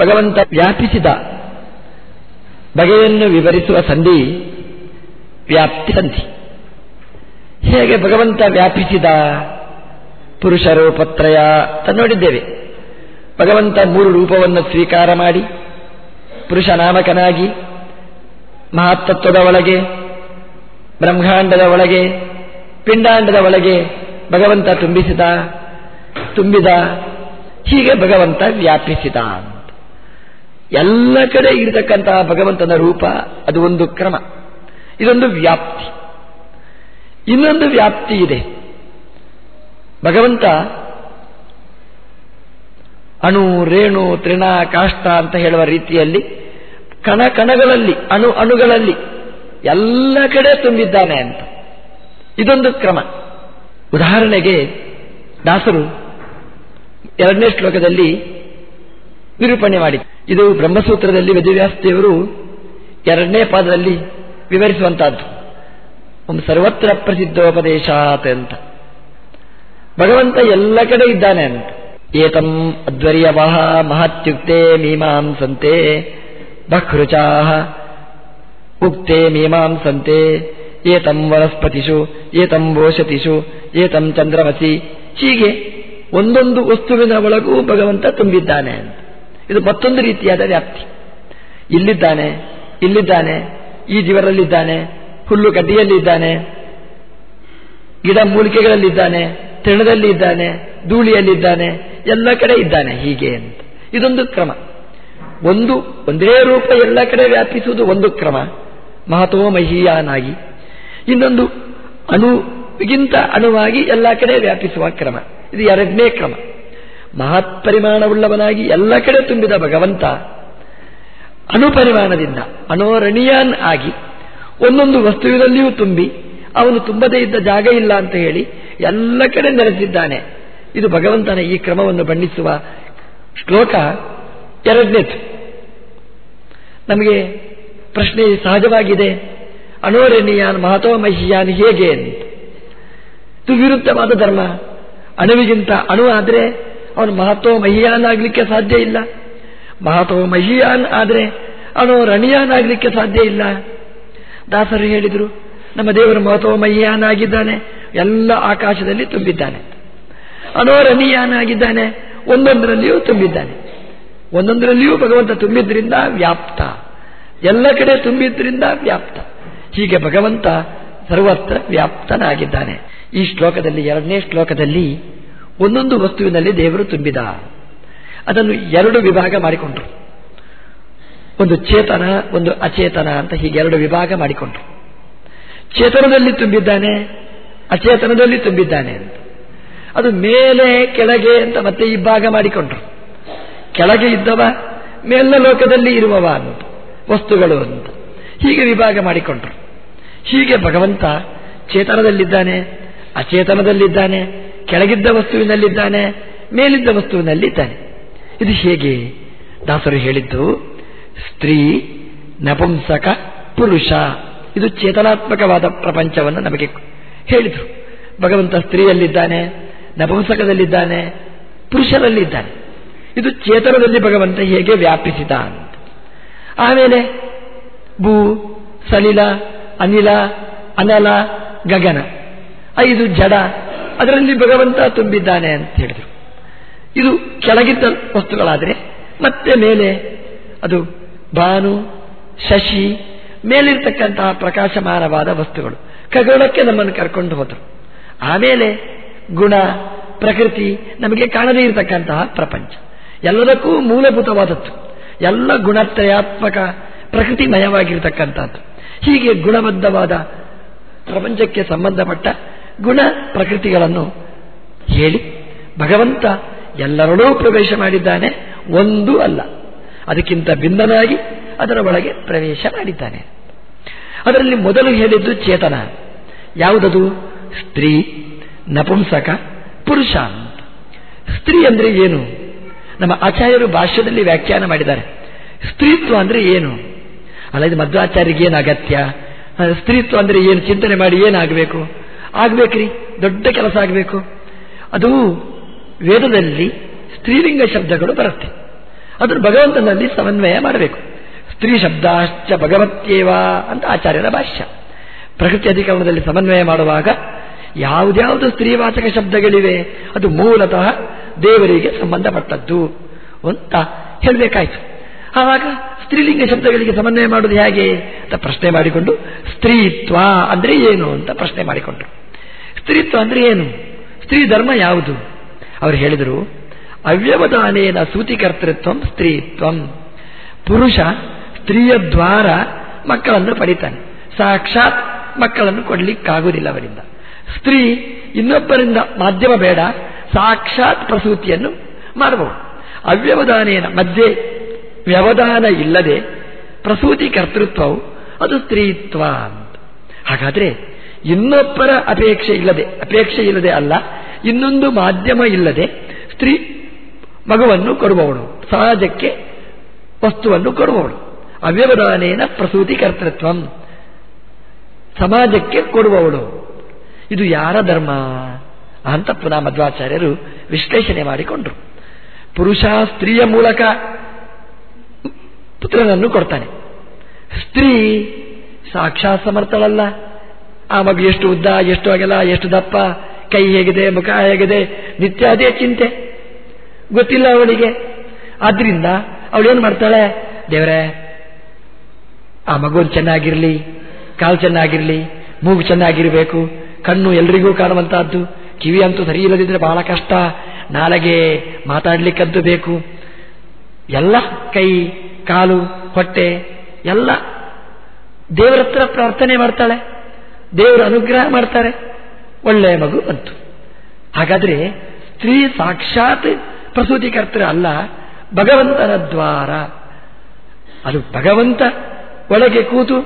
ಭಗವಂತ ವ್ಯಾಪಿಸಿದ ಬಗೆಯನ್ನು ವಿವರಿಸುವ ಸಂಧಿ, ವ್ಯಾಪ್ತಿ ಸಂಧಿ. ಹೇಗೆ ಭಗವಂತ ವ್ಯಾಪಿಸಿದ? ಪುರುಷ ರೂಪತ್ರಯ ನೋಡಿದ್ದೇವೆ. ಭಗವಂತ ಮೂರು ರೂಪವನ್ನು ಸ್ವೀಕಾರ ಮಾಡಿ, ಪುರುಷ ನಾಮಕನಾಗಿ ಮಹಾತತ್ವದ ಒಳಗೆ, ಬ್ರಹ್ಮಾಂಡದ ಒಳಗೆ, ಪಿಂಡಾಂಡದ ಒಳಗೆ ಭಗವಂತ ತುಂಬಿಸಿದ, ತುಂಬಿದ, ಹೀಗೆ ಭಗವಂತ ವ್ಯಾಪಿಸಿದ. ಅಂತ ಎಲ್ಲ ಕಡೆ ಇರತಕ್ಕಂತಹ ಭಗವಂತನ ರೂಪ ಅದು ಒಂದು ಕ್ರಮ. ಇದೊಂದು ವ್ಯಾಪ್ತಿ. ಇನ್ನೊಂದು ವ್ಯಾಪ್ತಿ ಇದೆ. ಭಗವಂತ ಅಣು, ರೇಣು, ತ್ರಿಣ, ಕಾಷ್ಟ ಅಂತ ಹೇಳುವ ರೀತಿಯಲ್ಲಿ ಕಣ ಕಣಗಳಲ್ಲಿ, ಅಣು ಅಣುಗಳಲ್ಲಿ ಎಲ್ಲ ಕಡೆ ತುಂಬಿದ್ದಾನೆ ಅಂತ. ಇದೊಂದು ಕ್ರಮ. ಉದಾಹರಣೆಗೆ ದಾಸರು ಎರಡನೇ ಶ್ಲೋಕದಲ್ಲಿ ನಿರೂಪಣೆ ಮಾಡಿ ಇದು ಬ್ರಹ್ಮಸೂತ್ರದಲ್ಲಿ ವೇದವ್ಯಾಸದೇವರು ಎರಡನೇ ಪಾದದಲ್ಲಿ ವಿವರಿಸುವಂತಹದ್ದು. ಒಂದು ಸರ್ವತ್ರ ಪ್ರಸಿದ್ಧೋಪದೇಶಾತ್ ಅಂತ. ಭಗವಂತ ಎಲ್ಲ ಕಡೆ ಇದ್ದಾನೆ ಅಂತ. ಏತಂ ಅದ್ವರ್ಯವಹ ಮಹತ್ಯುಕ್ತೆ ಮೀಮಾಂಸಂತೆ ಬಹೃಚಾ ಉಕ್ತೆ ಮೀಮಾಂಸಂತೆ ಏತಂ ವನಸ್ಪತಿಷು, ಏತಂ ಭೋಷತಿಷು ಏತಂ ಚಂದ್ರಮಸಿ ಹೀಗೆ ಒಂದೊಂದು ವಸ್ತುವಿನ ಒಳಗೂ ಭಗವಂತ ತುಂಬಿದ್ದಾನೆ ಅಂತ. ಇದು ಮತ್ತೊಂದು ರೀತಿಯಾದ ವ್ಯಾಪ್ತಿ. ಇಲ್ಲಿದ್ದಾನೆ ಇಲ್ಲಿದ್ದಾನೆ, ಈ ಜೀವರಲ್ಲಿದ್ದಾನೆ, ಹುಲ್ಲು ಗಡ್ಡಿಯಲ್ಲಿದ್ದಾನೆ, ಗಿಡ ಮೂಲಿಕೆಗಳಲ್ಲಿದ್ದಾನೆ ತೃಣದಲ್ಲಿ ಇದ್ದಾನೆ ಧೂಳಿಯಲ್ಲಿದ್ದಾನೆ, ಎಲ್ಲ ಕಡೆ ಇದ್ದಾನೆ. ಹೀಗೆ ಅಂತ. ಇದೊಂದು ಕ್ರಮ. ಒಂದು, ಒಂದೇ ರೂಪ ಎಲ್ಲ ಕಡೆ ವ್ಯಾಪಿಸುವುದು ಒಂದು ಕ್ರಮ. ಮಹತೋ ಮಹಿಯಾನಾಗಿ. ಇನ್ನೊಂದು ಅಣುಗಿಂತ ಅಣುವಾಗಿ ಎಲ್ಲ ಕಡೆ ವ್ಯಾಪಿಸುವ ಕ್ರಮ. ಇದು ಎರಡನೇ ಕ್ರಮ. ಮಹತ್ ಪರಿಮಾಣವುಳ್ಳವನಾಗಿ ಎಲ್ಲ ಕಡೆ ತುಂಬಿದ ಭಗವಂತ ಅನುಪರಿಮಾಣದಿಂದ ಅಣೋರಣೀಯಾನ್ ಆಗಿ ಒಂದೊಂದು ವಸ್ತುವಿನಲ್ಲಿಯೂ ತುಂಬಿ ಅವನು ತುಂಬದೇ ಇದ್ದ ಜಾಗ ಇಲ್ಲ ಅಂತ ಹೇಳಿ ಎಲ್ಲ ಕಡೆ ನೆಲೆಸಿದ್ದಾನೆ. ಇದು ಭಗವಂತನ ಈ ಕ್ರಮವನ್ನು ಬಣ್ಣಿಸುವ ಶ್ಲೋಕ ಎರಡನೇದು. ನಮಗೆ ಪ್ರಶ್ನೆ ಸಹಜವಾಗಿದೆ. ಅಣೋರಣೀಯಾನ್ ಮಹತೋ ಮಹಿಯಾನ್ ಹೇಗೆ? ಅಂತ ಇದು ವಿರುದ್ಧವಾದ ಧರ್ಮ ಅಣುವಿಗಿಂತ ಅಣು ಆದರೆ ಅವನು ಮಹತ್ವ ಮಹಿಯಾನ್ ಆಗಲಿಕ್ಕೆ ಸಾಧ್ಯ ಇಲ್ಲ. ಮಹತ್ವ ಮಹಿಯಾನ್ ಆದರೆ ಅವನು ರಣೀಯಾನ್ ಆಗಲಿಕ್ಕೆ ಸಾಧ್ಯ ಇಲ್ಲ. ದಾಸರು ಹೇಳಿದರು, ನಮ್ಮ ದೇವರು ಆಗಿದ್ದಾನೆ ಎಲ್ಲ ಆಕಾಶದಲ್ಲಿ ತುಂಬಿದ್ದಾನೆ. ಅನೋರಣೀಯಾನಾಗಿದ್ದಾನೆ ಒಂದೊಂದರಲ್ಲಿಯೂ ತುಂಬಿದ್ದಾನೆ. ಒಂದೊಂದರಲ್ಲಿಯೂ ಭಗವಂತ ತುಂಬಿದ್ರಿಂದ ವ್ಯಾಪ್ತ. ಎಲ್ಲ ಕಡೆ ತುಂಬಿದ್ರಿಂದ ವ್ಯಾಪ್ತ. ಹೀಗೆ ಭಗವಂತ ಸರ್ವತ್ರ ವ್ಯಾಪ್ತನಾಗಿದ್ದಾನೆ. ಈ ಶ್ಲೋಕದಲ್ಲಿ, ಎರಡನೇ ಶ್ಲೋಕದಲ್ಲಿ ಒಂದೊಂದು ವಸ್ತುವಿನಲ್ಲಿ ದೇವರು ತುಂಬಿದ. ಅದನ್ನು ಎರಡು ವಿಭಾಗ ಮಾಡಿಕೊಂಡ್ರು. ಒಂದು ಚೇತನ, ಒಂದು ಅಚೇತನ ಅಂತ ಹೀಗೆ ಎರಡು ವಿಭಾಗ ಮಾಡಿಕೊಂಡ್ರು. ಚೇತನದಲ್ಲಿ ತುಂಬಿದ್ದಾನೆ, ಅಚೇತನದಲ್ಲಿ ತುಂಬಿದ್ದಾನೆ ಅಂತ. ಅದು ಮೇಲೆ, ಕೆಳಗೆ ಅಂತ ಮತ್ತೆ ಇಬ್ಬಾಗ ಮಾಡಿಕೊಂಡ್ರು. ಕೆಳಗೆ ಇದ್ದವ, ಮೇಲಿನ ಲೋಕದಲ್ಲಿ ಇರುವವ ಅಂತ, ವಸ್ತುಗಳು ಅಂತ. ಹೀಗೆ ವಿಭಾಗ ಮಾಡಿಕೊಂಡ್ರು. ಹೀಗೆ ಭಗವಂತ ಚೇತನದಲ್ಲಿದ್ದಾನೆ, ಅಚೇತನದಲ್ಲಿದ್ದಾನೆ ಕೆಳಗಿದ್ದ ವಸ್ತುವಿನಲ್ಲಿದ್ದಾನೆ, ಮೇಲಿದ್ದ ವಸ್ತುವಿನಲ್ಲಿದ್ದಾನೆ. ಇದು ಹೇಗೆ? ದಾಸರು ಹೇಳಿದ್ದು, ಸ್ತ್ರೀ ನಪುಂಸಕ ಪುರುಷ. ಇದು ಚೇತನಾತ್ಮಕವಾದ ಪ್ರಪಂಚವನ್ನು ನಮಗೆ ಹೇಳಿದರು. ಭಗವಂತ ಸ್ತ್ರೀಯಲ್ಲಿದ್ದಾನೆ, ನಪುಂಸಕದಲ್ಲಿದ್ದಾನೆ, ಪುರುಷರಲ್ಲಿದ್ದಾನೆ. ಇದು ಚೇತನದಲ್ಲಿ ಭಗವಂತ ಹೇಗೆ ವ್ಯಾಪಿಸಿದ ಅಂತ. ಆಮೇಲೆ ಭೂ, ಸಲಿಲ, ಅನಿಲ, ಅನಲ, ಗಗನ. ಐದು ಜಡ ಅದರಲ್ಲಿ ಭಗವಂತ ತುಂಬಿದ್ದಾನೆ ಅಂತ ಹೇಳಿದರು. ಇದು ಕೆಳಗಿದ್ದ ವಸ್ತುಗಳಾದರೆ, ಮತ್ತೆ ಮೇಲೆ ಅದು ಭಾನು ಶಶಿ, ಮೇಲಿರ್ತಕ್ಕಂತಹ ಪ್ರಕಾಶಮಾನವಾದ ವಸ್ತುಗಳು. ಖಗೋಳಕ್ಕೆ ನಮ್ಮನ್ನು ಕರ್ಕೊಂಡು ಹೋದರು. ಆಮೇಲೆ ಗುಣ, ಪ್ರಕೃತಿ ನಮಗೆ ಕಾಣದೇ ಇರತಕ್ಕಂತಹ ಪ್ರಪಂಚ. ಎಲ್ಲದಕ್ಕೂ ಮೂಲಭೂತವಾದದ್ದು. ಎಲ್ಲ ಗುಣತ್ರಯಾತ್ಮಕ ಪ್ರಕೃತಿಮಯವಾಗಿರ್ತಕ್ಕಂಥದ್ದು. ಹೀಗೆ ಗುಣಬದ್ಧವಾದ ಪ್ರಪಂಚಕ್ಕೆ ಸಂಬಂಧಪಟ್ಟ ಗುಣ ಪ್ರಕೃತಿಗಳನ್ನು ಹೇಳಿ ಭಗವಂತ ಎಲ್ಲರಲ್ಲೂ ಪ್ರವೇಶ ಮಾಡಿದ್ದಾನೆ. ಒಂದು ಅಲ್ಲ. ಅದಕ್ಕಿಂತ ಭಿನ್ನನಾಗಿ ಅದರ ಒಳಗೆ ಪ್ರವೇಶ ಮಾಡಿದ್ದಾನೆ. ಅದರಲ್ಲಿ ಮೊದಲು ಹೇಳಿದ್ದು ಚೇತನ. ಯಾವುದದು? ಸ್ತ್ರೀ, ನಪುಂಸಕ, ಪುರುಷ ಸ್ತ್ರೀ ಅಂದರೆ ಏನು? ನಮ್ಮ ಆಚಾರ್ಯರು ಭಾಷ್ಯದಲ್ಲಿ ವ್ಯಾಖ್ಯಾನ ಮಾಡಿದ್ದಾರೆ. ಸ್ತ್ರೀತ್ವ ಅಂದರೆ ಏನು? ಅಲ್ಲ, ಇದು ಮಧ್ವಾಚಾರ್ಯರಿಗೆ ಏನು ಅಗತ್ಯ ಸ್ತ್ರೀತ್ವ ಅಂದರೆ ಏನು? ಚಿಂತನೆ ಮಾಡಿ ಏನಾಗಬೇಕು? ಆಗ್ಬೇಕ್ರಿ, ದೊಡ್ಡ ಕೆಲಸ ಆಗಬೇಕು. ಅದು ವೇದದಲ್ಲಿ ಸ್ತ್ರೀಲಿಂಗ ಶಬ್ದಗಳು ಬರುತ್ತೆ. ಅದನ್ನು ಭಗವಂತನಲ್ಲಿ ಸಮನ್ವಯ ಮಾಡಬೇಕು. ಸ್ತ್ರೀ ಶಬ್ದಾಶ್ಚ ಭಗವತ್ಯೇವ ಅಂತ ಆಚಾರ್ಯರ ಭಾಷ್ಯ. ಪ್ರಕೃತಿ ಅಧಿಕರಣದಲ್ಲಿ ಸಮನ್ವಯ ಮಾಡುವಾಗ ಯಾವುದ್ಯಾವುದು ಸ್ತ್ರೀವಾಚಕ ಶಬ್ದಗಳಿವೆ, ಅದು ಮೂಲತಃ ದೇವರಿಗೆ ಸಂಬಂಧಪಟ್ಟದ್ದು ಅಂತ ಹೇಳಬೇಕಾಯ್ತು. ಆವಾಗ ಸ್ತ್ರೀಲಿಂಗ ಶಬ್ದಗಳಿಗೆ ಸಮನ್ವಯ ಮಾಡುವುದು ಹೇಗೆ ಅಂತ ಪ್ರಶ್ನೆ ಮಾಡಿಕೊಂಡು, ಸ್ತ್ರೀತ್ವ ಅಂದರೆ ಏನು ಅಂತ ಪ್ರಶ್ನೆ ಮಾಡಿಕೊಂಡ್ರು. ಸ್ತ್ರೀತ್ವ ಅಂದ್ರೆ ಏನು? ಸ್ತ್ರೀ ಧರ್ಮ ಯಾವುದು? ಅವರು ಹೇಳಿದರು, ಅವ್ಯವಧಾನೇನ ಸೂತಿಕರ್ತೃತ್ವ ಸ್ತ್ರೀತ್ವಂ. ಪುರುಷ ಸ್ತ್ರೀಯ ದ್ವಾರ ಮಕ್ಕಳನ್ನು ಪಡಿತಾನೆ. ಸಾಕ್ಷಾತ್ ಮಕ್ಕಳನ್ನು ಕೊಡಲಿಕ್ಕಾಗುವುದಿಲ್ಲ ಅವರಿಂದ. ಸ್ತ್ರೀ ಇನ್ನೊಬ್ಬರಿಂದ ಮಾಧ್ಯಮ ಬೇಡ, ಸಾಕ್ಷಾತ್ ಪ್ರಸೂತಿಯನ್ನು ಮಾಡಬಹುದು. ಅವ್ಯವಧಾನೇನ ಮಧ್ಯೆ ವ್ಯವಧಾನ ಇಲ್ಲದೆ ಪ್ರಸೂತಿ ಕರ್ತೃತ್ವವು ಅದು ಸ್ತ್ರೀತ್ವ ಹಾಗಾದ್ರೆ ಇನ್ನೊಬ್ಬರ ಅಪೇಕ್ಷೆ ಇಲ್ಲದೆ ಅಪೇಕ್ಷೆ ಇಲ್ಲದೆ ಅಲ್ಲ, ಇನ್ನೊಂದು ಮಾಧ್ಯಮ ಇಲ್ಲದೆ ಸ್ತ್ರೀ ಮಗುವನ್ನು ಕೊಡುವವಳು, ಸಮಾಜಕ್ಕೆ ವಸ್ತುವನ್ನು ಕೊಡುವವಳು. ಅವ್ಯವಧಾನೇನ ಪ್ರಸೂತಿ ಕರ್ತೃತ್ವ. ಸಮಾಜಕ್ಕೆ ಕೊಡುವವಳು. ಇದು ಯಾರ ಧರ್ಮ? ಅಂತ ಪುನಃ ಮಧ್ವಾಚಾರ್ಯರು ವಿಶ್ಲೇಷಣೆ ಮಾಡಿಕೊಂಡ್ರು. ಪುರುಷ ಸ್ತ್ರೀಯ ಮೂಲಕ ಪುತ್ರನನ್ನು ಕೊಡ್ತಾನೆ. ಸ್ತ್ರೀ ಸಾಕ್ಷಾತ್ ಸಮರ್ಥಳಲ್ಲ. ಆ ಮಗು ಎಷ್ಟು ಉದ್ದ, ಎಷ್ಟು ಅಗಲ, ಎಷ್ಟು ದಪ್ಪ, ಕೈ ಹೇಗಿದೆ, ಮುಖ ಹೇಗಿದೆ, ನಿತ್ಯ ಅದೇ ಚಿಂತೆ. ಗೊತ್ತಿಲ್ಲ ಅವಳಿಗೆ. ಆದ್ರಿಂದ ಅವಳೇನು ಮಾಡ್ತಾಳೆ? ದೇವರೇ, ಆ ಮಗುನ್ ಚೆನ್ನಾಗಿರ್ಲಿ, ಕಾಲು ಚೆನ್ನಾಗಿರ್ಲಿ, ಮೂಗು ಚೆನ್ನಾಗಿರಬೇಕು, ಕಣ್ಣು ಎಲ್ರಿಗೂ ಕಾಣುವಂತಹದ್ದು. ಕಿವಿ ಅಂತೂ ಸರಿ ಇಲ್ಲದಿದ್ರೆ ಬಹಳ ಕಷ್ಟ. ನಾಲಗೆ ಮಾತಾಡ್ಲಿಕ್ಕಂತೂ ಬೇಕು. ಎಲ್ಲ, ಕೈ, ಕಾಲು, ಹೊಟ್ಟೆ, ಎಲ್ಲ. ದೇವರತ್ರ ಪ್ರಾರ್ಥನೆ ಮಾಡ್ತಾಳೆ. ದೇವರ ಅನುಗ್ರಹ ಮಾಡ್ತಾರೆ. ಒಳ್ಳೆಯ ಮಗು ಬಂತು. ಹಾಗಾದ್ರೆ ಸ್ತ್ರೀ ಸಾಕ್ಷಾತ್ ಪ್ರಸೂತಿಕರ್ತರ ಅಲ್ಲ, ಭಗವಂತನ ದ್ವಾರ. ಅದು ಭಗವಂತ ಒಳಗೆ ಕೂತು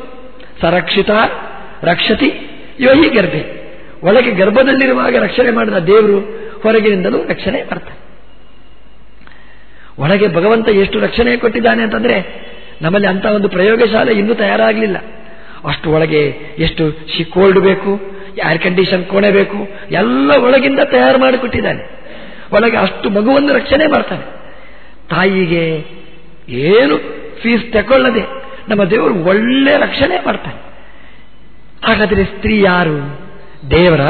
ಸರಕ್ಷಿತ, ರಕ್ಷತಿ, ಯೋಹಿ ಗರ್ಭೆ. ಒಳಗೆ ಗರ್ಭದಲ್ಲಿರುವಾಗ ರಕ್ಷಣೆ ಮಾಡಿದ ದೇವರು ಹೊರಗಿನಿಂದಲೂ ರಕ್ಷಣೆ ಮಾಡ್ತಾರೆ ಒಳಗೆ ಭಗವಂತ ಎಷ್ಟು ರಕ್ಷಣೆ ಕೊಟ್ಟಿದ್ದಾನೆ ಅಂತಂದ್ರೆ ನಮ್ಮಲ್ಲಿ ಅಂತ ಒಂದು ಪ್ರಯೋಗಶಾಲೆ ಇನ್ನೂ ತಯಾರಾಗಲಿಲ್ಲ. ಅಷ್ಟು ಒಳಗೆ ಎಷ್ಟು ಶಿಕೋಲ್ಡ್ ಬೇಕು ಏರ್ ಕಂಡೀಷನ್ ಕೋಣೆ ಬೇಕು, ಎಲ್ಲ ಒಳಗಿಂದ ತಯಾರು ಮಾಡಿಕೊಟ್ಟಿದ್ದಾನೆ. ಒಳಗೆ ಅಷ್ಟು ಮಗುವನ್ನು ರಕ್ಷಣೆ ಮಾಡ್ತಾನೆ. ತಾಯಿಗೆ ಏನು ಫೀಸ್ ತಗೊಳ್ಳದೆ ನಮ್ಮ ದೇವರು ಒಳ್ಳೆ ರಕ್ಷಣೆ ಮಾಡ್ತಾನೆ. ಹಾಗಾದರೆ ಸ್ತ್ರೀ ಯಾರು? ದೇವರ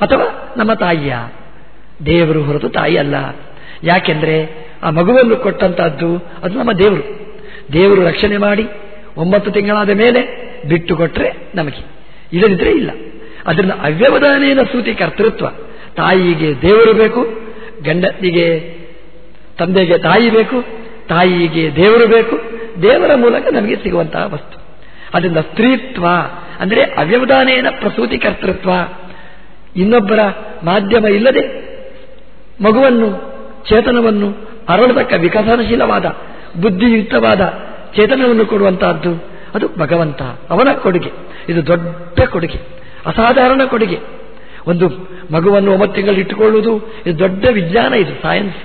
ಅಥವಾ ನಮ್ಮ ತಾಯಿಯ? ದೇವರು ಹೊರತು ತಾಯಿ ಅಲ್ಲ. ಯಾಕೆಂದ್ರೆ ಆ ಮಗುವನ್ನು ಕೊಟ್ಟಂತಹದ್ದು ಅದು ನಮ್ಮ ದೇವರು. ದೇವರು ರಕ್ಷಣೆ ಮಾಡಿ ಒಂಬತ್ತು ತಿಂಗಳಾದ ಮೇಲೆ ಬಿಟ್ಟು ಕೊಟ್ಟರೆ ನಮಗೆ. ಇಲ್ಲದಿದ್ರೆ ಇಲ್ಲ. ಅದರಿಂದ ಅವ್ಯವಧಾನೇನ ಸೂತಿ ಕರ್ತೃತ್ವ. ತಾಯಿಗೆ ದೇವರು ಬೇಕು, ಗಂಡನಿಗೆ ತಂದೆಗೆ ತಾಯಿ ಬೇಕು, ತಾಯಿಗೆ ದೇವರು ಬೇಕು, ದೇವರ ಮೂಲಕ ನಮಗೆ ಸಿಗುವಂತಹ ವಸ್ತು. ಅದರಿಂದ ಸ್ತ್ರೀತ್ವ ಅಂದರೆ ಅವ್ಯವಧಾನೇನ ಪ್ರಸೂತಿ ಕರ್ತೃತ್ವ. ಇನ್ನೊಬ್ಬರ ಮಾಧ್ಯಮ ಇಲ್ಲದೆ ಮಗುವನ್ನು, ಚೇತನವನ್ನು ಅರಳತಕ್ಕ ವಿಕಸನಶೀಲವಾದ, ಬುದ್ಧಿಯುಕ್ತವಾದ ಚೇತನವನ್ನು ಕೊಡುವಂತಹದ್ದು. ಅದು ಭಗವಂತ, ಅವನ ಕೊಡುಗೆ. ಇದು ದೊಡ್ಡ ಕೊಡುಗೆ, ಅಸಾಧಾರಣ ಕೊಡುಗೆ. ಒಂದು ಮಗುವನ್ನು ಒಂಬತ್ತು ತಿಂಗಳು ಇಟ್ಟುಕೊಳ್ಳುವುದು, ಇದು ದೊಡ್ಡ ವಿಜ್ಞಾನ, ಇದು ಸೈನ್ಸ್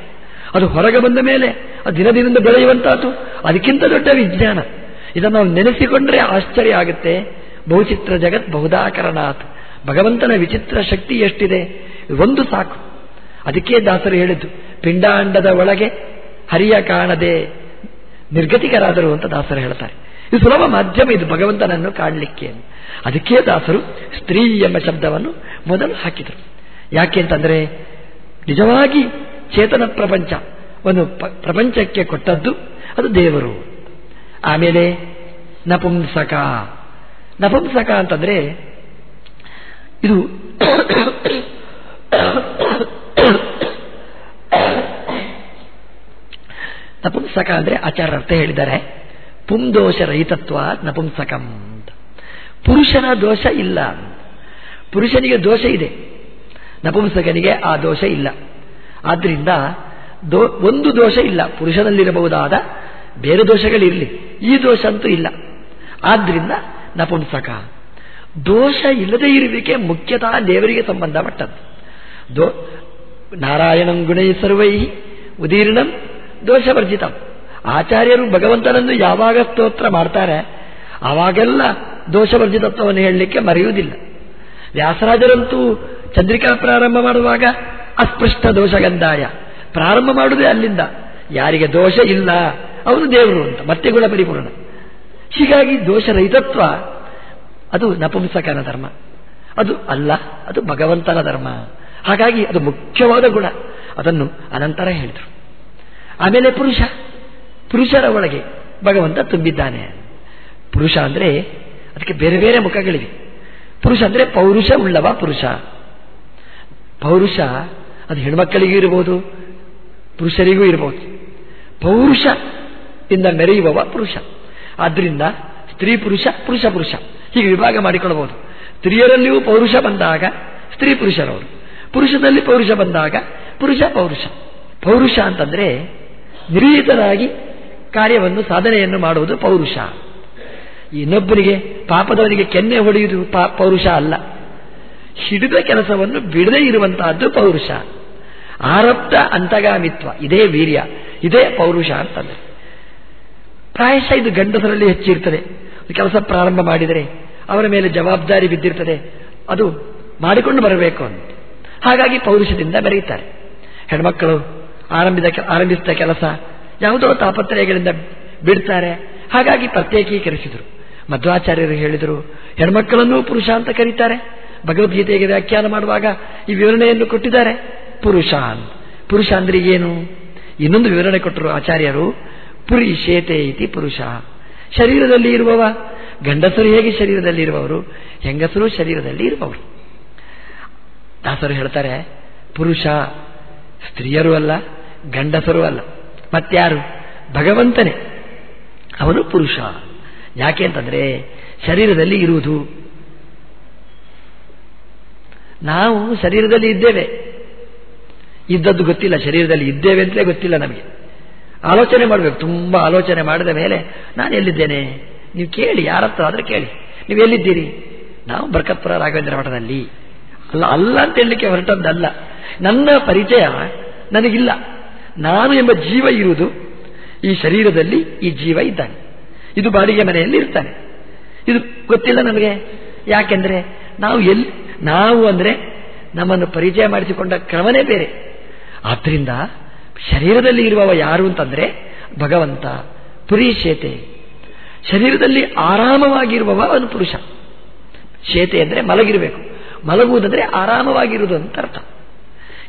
ಅದು ಹೊರಗೆ ಬಂದ ಮೇಲೆ, ಅದು ದಿನದಿಂದ ಬೆಳೆಯುವಂತಹದ್ದು, ಅದಕ್ಕಿಂತ ದೊಡ್ಡ ವಿಜ್ಞಾನ. ಇದನ್ನು ನಾವು ನೆನೆಸಿಕೊಂಡ್ರೆ ಆಶ್ಚರ್ಯ ಆಗುತ್ತೆ. ಬಹುಚಿತ್ರ ಜಗತ್ ಬಹುದಾಕರಣಾತ್ ಭಗವಂತನ ವಿಚಿತ್ರ ಶಕ್ತಿ ಎಷ್ಟಿದೆ? ಒಂದು ಸಾಕು. ಅದಕ್ಕೆ ದಾಸರು ಹೇಳಿದ್ದು, ಪಿಂಡಾಂಡದ ಒಳಗೆ ಹರಿಯ ಕಾಣದೆ ನಿರ್ಗತಿಕರಾದರು ಅಂತ ದಾಸರು ಹೇಳ್ತಾರೆ. ಇದು ಸುಲಭ ಮಾಧ್ಯಮ ಇದು ಭಗವಂತನನ್ನು ಕಾಣಲಿಕ್ಕೆ ಅದಕ್ಕೆ ದಾಸರು ಸ್ತ್ರೀ ಎಂಬ ಶಬ್ದವನ್ನು ಮೊದಲು ಹಾಕಿದರು. ಯಾಕೆ ಅಂತಂದರೆ ನಿಜವಾಗಿ ಚೇತನ ಪ್ರಪಂಚ, ಒಂದು ಪ್ರಪಂಚಕ್ಕೆ ಕೊಟ್ಟದ್ದು ಅದು ದೇವರು. ಆಮೇಲೆ ನಪುಂಸಕ. ನಪುಂಸಕ ಅಂತಂದ್ರೆ ಇದು ನಪುಂಸಕ ಅಂದ್ರೆ ಆಚಾರ್ಯರ್ಥ ಹೇಳಿದ್ದಾರೆ. ಪುಂದೋಷ ರಹಿತತ್ವ ನಪುಂಸಕಂ ಪುರುಷನ ದೋಷ ಇಲ್ಲ ಪುರುಷನಿಗೆ ದೋಷ ಇದೆ. ನಪುಂಸಕನಿಗೆ ಆ ದೋಷ ಇಲ್ಲ. ಆದ್ರಿಂದ ದೋ ಒಂದು ದೋಷ ಇಲ್ಲ. ಪುರುಷನಲ್ಲಿರಬಹುದಾದ ಬೇರೆ ದೋಷಗಳಿರಲಿ. ಈ ದೋಷ ಅಂತೂ ಇಲ್ಲ. ಆದ್ರಿಂದ ನಪುಂಸಕ ದೋಷ ಇಲ್ಲದೇ ಇರುವಿಕೆ ಮುಖ್ಯತಃ ದೇವರಿಗೆ ಸಂಬಂಧಪಟ್ಟದ್ದು ದೋ ನಾರಾಯಣಂ ಗುಣೈ ಸರ್ವೈ ಉದೀರ್ಣಂ ದೋಷವರ್ಜಿತಂ ಆಚಾರ್ಯರು ಭಗವಂತನನ್ನು ಯಾವಾಗ ಸ್ತೋತ್ರ ಮಾಡ್ತಾರೆ, ಆವಾಗೆಲ್ಲ ದೋಷವರ್ಜಿತತ್ವವನ್ನು ಹೇಳಲಿಕ್ಕೆ ಮರೆಯುವುದಿಲ್ಲ. ವ್ಯಾಸರಾಜರಂತೂ ಚಂದ್ರಿಕಾ ಪ್ರಾರಂಭ ಮಾಡುವಾಗ, ಅಸ್ಪೃಷ್ಟ ದೋಷಗಂಧಾಯ ಪ್ರಾರಂಭ ಮಾಡುವುದೇ ಅಲ್ಲಿಂದ. ಯಾರಿಗೆ ದೋಷ ಇಲ್ಲ ಅವನು ದೇವರು ಅಂತ, ಮತ್ತೆ ಗುಣ ಪರಿಪೂರ್ಣ. ಹೀಗಾಗಿ ದೋಷರಹಿತತ್ವ, ಅದು ನಪುಂಸಕನ ಧರ್ಮ. ಅದು ಅಲ್ಲ, ಅದು ಭಗವಂತನ ಧರ್ಮ. ಹಾಗಾಗಿ ಅದು ಮುಖ್ಯವಾದ ಗುಣ. ಅದನ್ನು ಅನಂತರ ಹೇಳಿದರು. ಆಮೇಲೆ ಪುರುಷ. ಪುರುಷರ ಒಳಗೆ ಭಗವಂತ ತುಂಬಿದ್ದಾನೆ. ಪುರುಷ ಅಂದರೆ ಅದಕ್ಕೆ ಬೇರೆ ಬೇರೆ ಮುಖಗಳಿವೆ. ಪುರುಷ ಅಂದರೆ ಪೌರುಷ ಉಳ್ಳವ ಪುರುಷ. ಪೌರುಷ ಅದು ಹೆಣ್ಮಕ್ಕಳಿಗೂ ಇರಬಹುದು ಪುರುಷರಿಗೂ ಇರಬಹುದು ಪೌರುಷ ಇಂದ ಮೆರೆಯುವವ ಪುರುಷ. ಆದ್ದರಿಂದ ಸ್ತ್ರೀ ಪುರುಷ ಪುರುಷ ಪುರುಷ. ಹೀಗೆ ವಿಭಾಗ ಮಾಡಿಕೊಳ್ಳಬಹುದು. ಸ್ತ್ರೀಯರಲ್ಲಿಯೂ ಪೌರುಷ ಬಂದಾಗ ಸ್ತ್ರೀ ಪುರುಷರವರು. ಪುರುಷದಲ್ಲಿ ಪೌರುಷ ಬಂದಾಗ ಪುರುಷ ಪೌರುಷ. ಪೌರುಷ ಅಂತಂದ್ರೆ ನಿರೀತರಾಗಿ ಕಾರ್ಯವನ್ನು ಸಾಧನೆಯನ್ನು ಮಾಡುವುದು ಪೌರುಷ. ಇನ್ನೊಬ್ಬರಿಗೆ ಪಾಪದವರಿಗೆ ಕೆನ್ನೆ ಹೊಡೆಯುವುದು ಪೌರುಷ ಅಲ್ಲ. ಹಿಡಿದ ಕೆಲಸವನ್ನು ಬಿಡದೇ ಇರುವಂತಹದ್ದು ಪೌರುಷ. ಆರಬ್ಧ ಅಂತಗಾಮಿತ್ವ, ಇದೇ ವೀರ್ಯ, ಇದೇ ಪೌರುಷ ಅಂತಂದ್ರೆ. ಪ್ರಾಯಶಃ ಇದು ಗಂಡಸರಲ್ಲಿ ಹೆಚ್ಚಿರ್ತದೆ. ಕೆಲಸ ಪ್ರಾರಂಭ ಮಾಡಿದರೆ ಅವರ ಮೇಲೆ ಜವಾಬ್ದಾರಿ ಬಿದ್ದಿರ್ತದೆ. ಅದು ಮಾಡಿಕೊಂಡು ಬರಬೇಕು ಅಂತ. ಹಾಗಾಗಿ ಪೌರುಷದಿಂದ ಬೆರೆಯುತ್ತಾರೆ ಹೆಣ್ಮಕ್ಕಳು ಆರಂಭಿದ ಆರಂಭಿಸಿದ ಕೆಲಸ ಯಾವುದೋ ತಾಪತ್ರಯಗಳಿಂದ ಬಿಡ್ತಾರೆ. ಹಾಗಾಗಿ ಪ್ರತ್ಯೇಕೀಕರಿಸಿದರು. ಮಧ್ವಾಚಾರ್ಯರು ಹೇಳಿದರು, ಹೆಣ್ಮಕ್ಕಳನ್ನು ಪುರುಷ ಅಂತ ಕರೀತಾರೆ. ಭಗವದ್ಗೀತೆಗೆ ವ್ಯಾಖ್ಯಾನ ಮಾಡುವಾಗ ಈ ವಿವರಣೆಯನ್ನು ಕೊಟ್ಟಿದ್ದಾರೆ. ಪುರುಷ ಪುರುಷ ಅಂದ್ರೆ ಏನು? ಇನ್ನೊಂದು ವಿವರಣೆ ಕೊಟ್ಟರು ಆಚಾರ್ಯರು ಪುರಿ ಶೇತೆ ಇತಿ ಪುರುಷ. ಶರೀರದಲ್ಲಿ ಇರುವವ, ಗಂಡಸರು ಹೇಗೆ ಶರೀರದಲ್ಲಿ ಇರುವವರು? ಹೆಂಗಸರು ಶರೀರದಲ್ಲಿ ಇರುವವರು. ದಾಸರು ಹೇಳ್ತಾರೆ, ಪುರುಷ ಸ್ತ್ರೀಯರು ಅಲ್ಲ, ಗಂಡಸರು ಅಲ್ಲ. ಮತ್ಯಾರು ಭಗವಂತನೇ. ಅವನು ಪುರುಷ. ಯಾಕೆ ಅಂತಂದ್ರೆ ಶರೀರದಲ್ಲಿ ಇರುವುದು. ನಾವು ಶರೀರದಲ್ಲಿ ಇದ್ದೇವೆ. ಇದ್ದದ್ದು ಗೊತ್ತಿಲ್ಲ, ಶರೀರದಲ್ಲಿ ಇದ್ದೇವೆ ಅಂತಲೇ ಗೊತ್ತಿಲ್ಲ ನಮಗೆ. ಆಲೋಚನೆ ಮಾಡಬೇಕು, ತುಂಬ ಆಲೋಚನೆ ಮಾಡಿದ ಮೇಲೆ ನಾನು ಎಲ್ಲಿದ್ದೇನೆ? ನೀವು ಕೇಳಿ ಯಾರತ್ರ ಆದರೆ ಕೇಳಿ. ನೀವು ಎಲ್ಲಿದ್ದೀರಿ? ನಾವು ಬರ್ಕತ್ಪುರ ರಾಘವೇಂದ್ರ ಮಠದಲ್ಲಿ. ಅಲ್ಲ ಅಲ್ಲ ಅಂತ ಹೇಳಲಿಕ್ಕೆ ಹೊರಟದ್ದಲ್ಲ. ನನ್ನ ಪರಿಚಯ ನನಗಿಲ್ಲ. ನಾನು ಎಂಬ ಜೀವ ಇರುವುದು ಈ ಶರೀರದಲ್ಲಿ ಈ ಜೀವ ಇದ್ದಾನೆ. ಇದು ಬಾಡಿಗೆ ಮನೆಯಲ್ಲಿ ಇರ್ತಾನೆ. ಇದು ಗೊತ್ತಿಲ್ಲ ನಮಗೆ. ಯಾಕೆಂದ್ರೆ ನಾವು ಎಲ್ಲಿ ನಾವು ಅಂದ್ರೆ ನಮ್ಮನ್ನು ಪರಿಚಯ ಮಾಡಿಸಿಕೊಂಡ ಕ್ರಮನೇ ಬೇರೆ. ಆದ್ದರಿಂದ ಶರೀರದಲ್ಲಿ ಇರುವವ ಯಾರು ಅಂತಂದ್ರೆ ಭಗವಂತ ಪುರೀಶೇತೆ. ಶರೀರದಲ್ಲಿ ಆರಾಮವಾಗಿರುವವ ಅವನು ಪುರುಷ. ಶೇತೆ ಅಂದರೆ ಮಲಗಿರಬೇಕು. ಮಲಗುವುದಂದ್ರೆ ಆರಾಮವಾಗಿರುವುದು ಅಂತ ಅರ್ಥ.